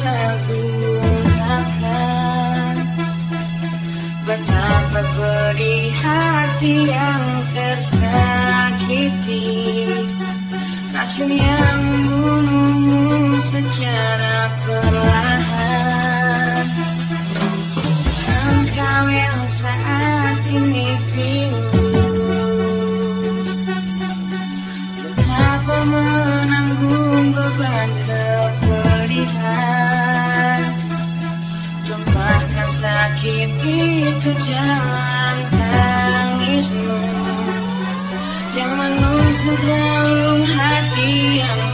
kegunaan Betapa beri hati yang tersakiti Racun yang bunuhmu secara perlahan. Engkau yang Sakit itu jalan tangismu. Yang menusuk relung hati yang